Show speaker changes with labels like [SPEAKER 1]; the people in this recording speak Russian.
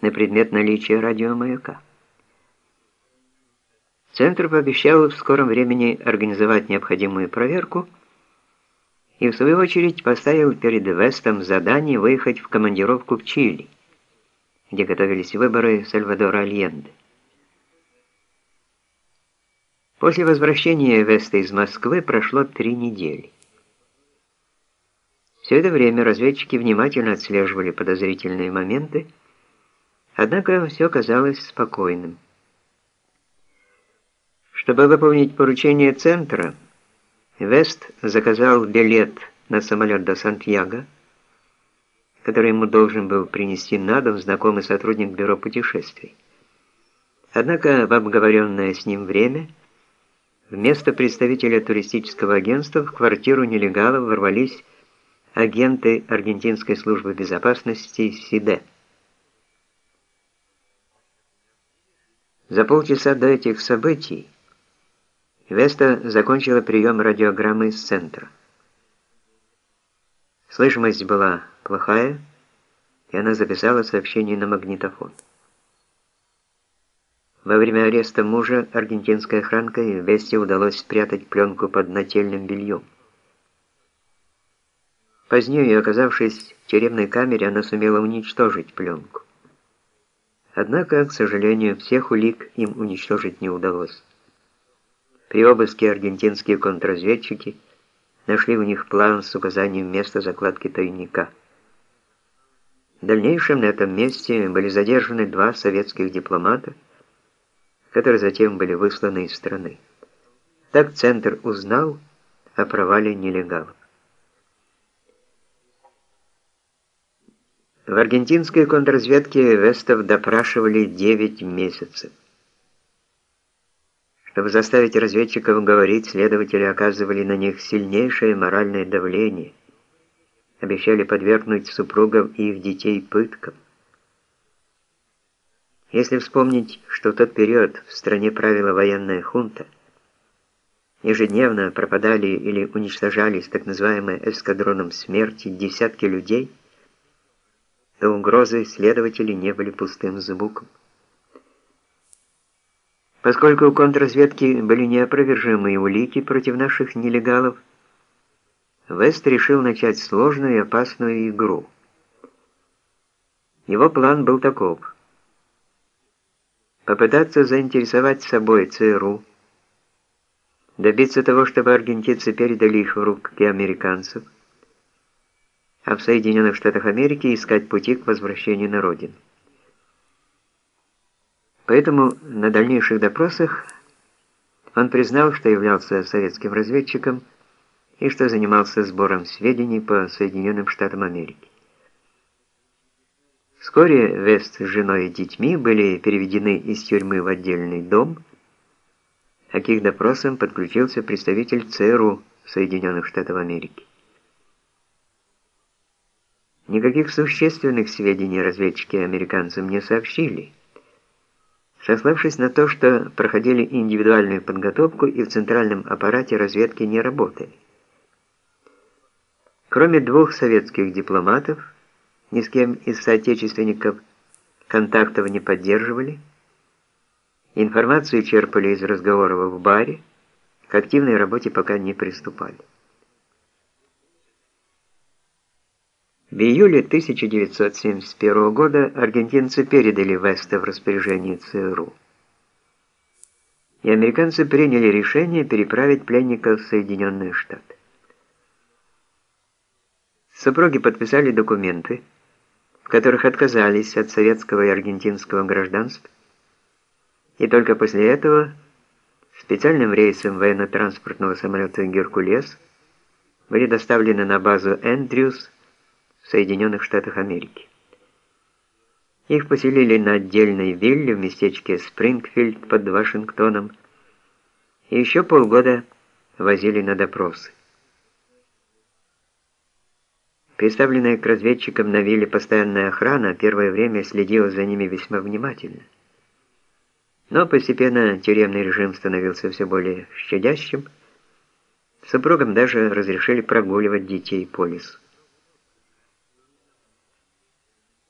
[SPEAKER 1] на предмет наличия радиомаяка. Центр пообещал в скором времени организовать необходимую проверку и в свою очередь поставил перед Вестом задание выехать в командировку в Чили, где готовились выборы Сальвадора Альенде. После возвращения Веста из Москвы прошло три недели. Все это время разведчики внимательно отслеживали подозрительные моменты, однако все казалось спокойным. Чтобы выполнить поручение центра, Вест заказал билет на самолет до Сантьяго, который ему должен был принести на дом знакомый сотрудник бюро путешествий. Однако в обговоренное с ним время вместо представителя туристического агентства в квартиру нелегалов ворвались агенты Аргентинской службы безопасности СИДЕ. За полчаса до этих событий Веста закончила прием радиограммы из центра. Слышимость была плохая, и она записала сообщение на магнитофон. Во время ареста мужа аргентинской охранкой Весте удалось спрятать пленку под нательным бельем. Позднее, оказавшись в тюремной камере, она сумела уничтожить пленку. Однако, к сожалению, всех улик им уничтожить не удалось. При обыске аргентинские контрразведчики нашли у них план с указанием места закладки тайника. В дальнейшем на этом месте были задержаны два советских дипломата, которые затем были высланы из страны. Так Центр узнал о провале нелегалов. В аргентинской контрразведке Вестов допрашивали 9 месяцев. Чтобы заставить разведчиков говорить, следователи оказывали на них сильнейшее моральное давление, обещали подвергнуть супругов и их детей пыткам. Если вспомнить, что в тот период в стране правила военная хунта, ежедневно пропадали или уничтожались так называемые эскадроном смерти десятки людей – то угрозы следователей не были пустым звуком. Поскольку у контрразведки были неопровержимые улики против наших нелегалов, Вест решил начать сложную и опасную игру. Его план был таков. Попытаться заинтересовать собой ЦРУ, добиться того, чтобы аргентинцы передали их в руки американцев, а в Соединенных Штатах Америки искать пути к возвращению на родину. Поэтому на дальнейших допросах он признал, что являлся советским разведчиком и что занимался сбором сведений по Соединенным Штатам Америки. Вскоре Вест с женой и детьми были переведены из тюрьмы в отдельный дом, а к их допросам подключился представитель ЦРУ Соединенных Штатов Америки. Никаких существенных сведений разведчики американцам не сообщили, сославшись на то, что проходили индивидуальную подготовку и в центральном аппарате разведки не работали. Кроме двух советских дипломатов, ни с кем из соотечественников контактов не поддерживали, информацию черпали из разговоров в баре, к активной работе пока не приступали. В июле 1971 года аргентинцы передали Веста в распоряжение ЦРУ. И американцы приняли решение переправить пленников в Соединенные Штаты. Супруги подписали документы, в которых отказались от советского и аргентинского гражданств, и только после этого специальным рейсом военно-транспортного самолета «Геркулес» были доставлены на базу «Эндрюс» Соединенных Штатах Америки. Их поселили на отдельной вилле в местечке Спрингфилд под Вашингтоном и еще полгода возили на допросы. Представленная к разведчикам на вилле постоянная охрана первое время следила за ними весьма внимательно. Но постепенно тюремный режим становился все более щадящим, супругам даже разрешили прогуливать детей по лесу.